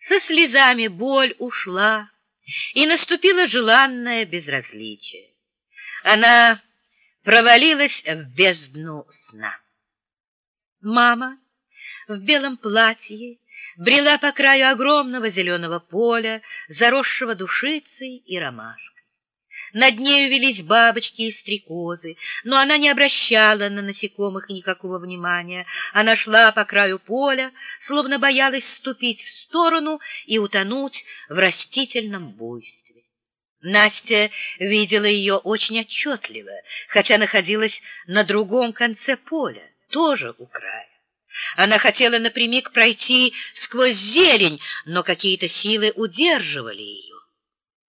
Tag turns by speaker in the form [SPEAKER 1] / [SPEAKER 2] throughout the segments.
[SPEAKER 1] Со слезами боль ушла, и наступило желанное безразличие. Она провалилась в бездну сна. Мама в белом платье брела по краю огромного зеленого поля, заросшего душицей и ромашкой. Над нею велись бабочки и стрекозы, но она не обращала на насекомых никакого внимания. Она шла по краю поля, словно боялась ступить в сторону и утонуть в растительном буйстве. Настя видела ее очень отчетливо, хотя находилась на другом конце поля, тоже у края. Она хотела напрямик пройти сквозь зелень, но какие-то силы удерживали ее.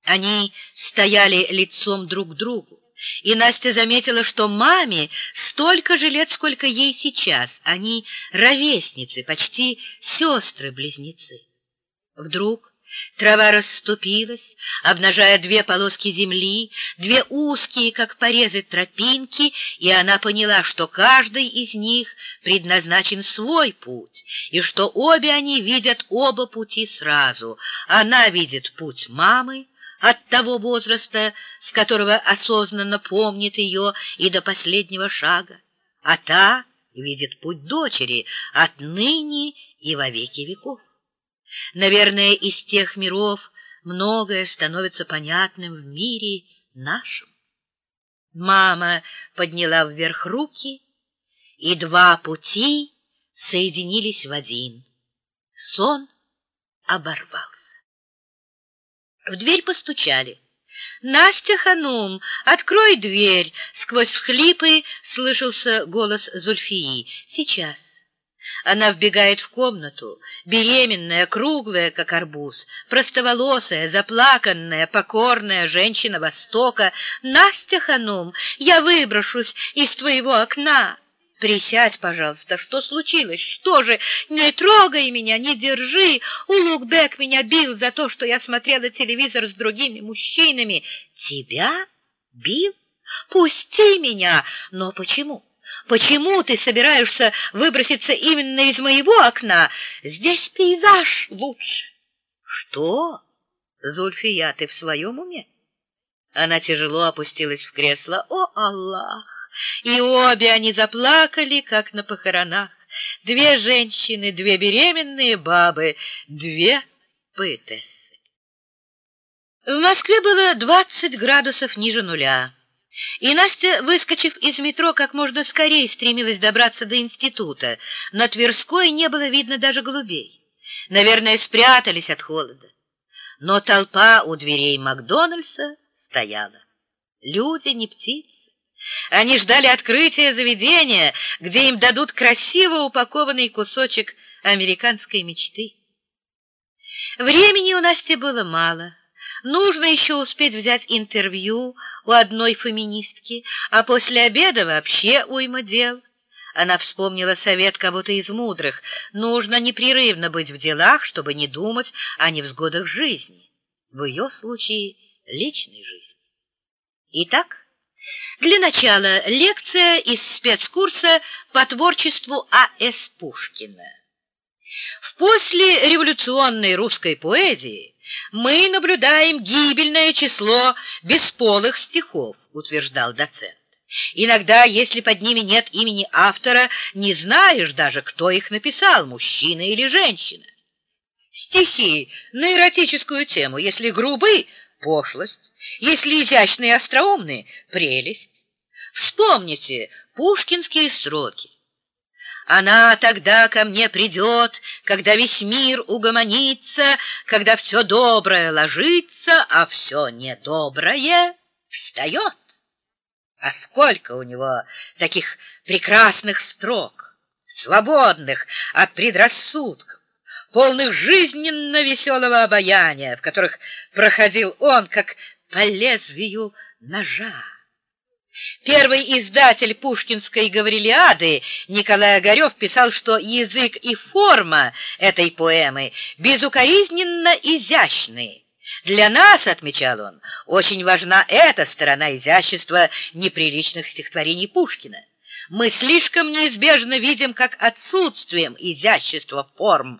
[SPEAKER 1] Они стояли лицом друг к другу, и Настя заметила, что маме столько же лет, сколько ей сейчас. Они ровесницы, почти сестры-близнецы. Вдруг трава расступилась, обнажая две полоски земли, две узкие, как порезы, тропинки, и она поняла, что каждый из них предназначен свой путь, и что обе они видят оба пути сразу. Она видит путь мамы, от того возраста, с которого осознанно помнит ее и до последнего шага, а та видит путь дочери отныне и во веки веков. Наверное, из тех миров многое становится понятным в мире нашем. Мама подняла вверх руки, и два пути соединились в один. Сон оборвался. В дверь постучали. «Настя Ханум, открой дверь!» Сквозь всхлипы слышался голос Зульфии. «Сейчас». Она вбегает в комнату, беременная, круглая, как арбуз, простоволосая, заплаканная, покорная женщина Востока. «Настя Ханум, я выброшусь из твоего окна!» Присядь, пожалуйста. Что случилось? Что же? Не трогай меня, не держи. Улугбек меня бил за то, что я смотрела телевизор с другими мужчинами. Тебя бил? Пусти меня. Но почему? Почему ты собираешься выброситься именно из моего окна? Здесь пейзаж лучше. Что? Зульфия, ты в своем уме? Она тяжело опустилась в кресло. О, Аллах! И обе они заплакали, как на похоронах. Две женщины, две беременные бабы, две поэтессы. В Москве было двадцать градусов ниже нуля. И Настя, выскочив из метро, как можно скорее стремилась добраться до института. На Тверской не было видно даже голубей. Наверное, спрятались от холода. Но толпа у дверей Макдональдса стояла. Люди не птицы. Они ждали открытия заведения, где им дадут красиво упакованный кусочек американской мечты. Времени у Насти было мало. Нужно еще успеть взять интервью у одной феминистки, а после обеда вообще уйма дел. Она вспомнила совет кого-то из мудрых. Нужно непрерывно быть в делах, чтобы не думать о невзгодах жизни. В ее случае личной жизни. Итак, для начала лекция из спецкурса по творчеству А.С. Пушкина. В послереволюционной русской поэзии мы наблюдаем гибельное число бесполых стихов, утверждал доцент. Иногда, если под ними нет имени автора, не знаешь даже, кто их написал, мужчина или женщина. Стихи на эротическую тему, если грубы, пошлость, если изящные и остроумные — прелесть. Вспомните пушкинские строки. Она тогда ко мне придет, когда весь мир угомонится, когда все доброе ложится, а все недоброе встает. А сколько у него таких прекрасных строк, свободных от предрассудков, полных жизненно веселого обаяния, в которых проходил он, как по лезвию ножа. Первый издатель пушкинской «Гаврилиады» Николай Огарев писал, что язык и форма этой поэмы безукоризненно изящные. Для нас, отмечал он, очень важна эта сторона изящества неприличных стихотворений Пушкина. Мы слишком неизбежно видим, как отсутствием изящества форм